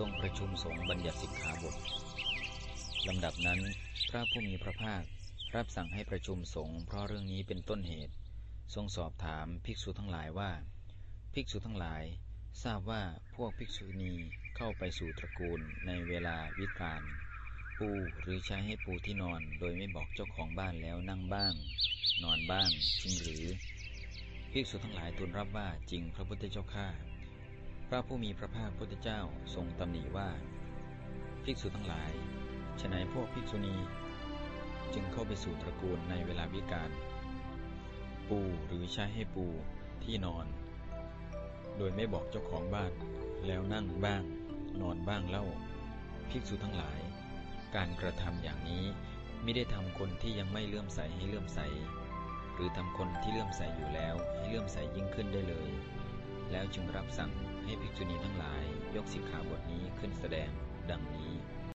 ทรงประชุมสงฆ์บัญญัติสิกขาบทลำดับนั้น พระผู้มีพระภาครับสั่งให้ประชุมสงฆ์เพราะเรื่องนี้เป็นต้นเหตุ ทรงสอบถามภิกษุทั้งหลายว่า ภิกษุทั้งหลาย ทราบว่าพวกภิกษุณีเข้าไปสู่ตระกูลในเวลาวิกาลปูหรือใช้ให้ปูที่นอนโดยไม่บอกเจ้าของบ้านแล้วนั่งบ้าง นอนบ้างจริงหรือ ภิกษุทั้งหลายทูลรับว่าจริงพระพุทธเจ้าข้า พระผู้มีพระภาคพุทธเจ้าทรงตำหนิว่า ภิกษุทั้งหลายฉนัยพวกภิกษุณี จึงเข้าไปสู่ตระกูลในเวลาวิกาลปูหรือใช้ให้ปูที่นอน โดยไม่บอกเจ้าของบ้าน แล้วนั่งบ้าง นอนบ้างเล่า ภิกษุทั้งหลาย การกระทำอย่างนี้ไม่ได้ทำคนที่ยังไม่เลื่อมใสให้เลื่อมใส หรือทำคนที่เลื่อมใสอยู่แล้วให้เลื่อมใสยิ่งขึ้นได้เลย แล้วจึงรับสั่งให้ภิกษุณีทั้งหลายยกสิกขาบทนี้ขึ้นแสดง ดังนี้